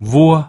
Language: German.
vor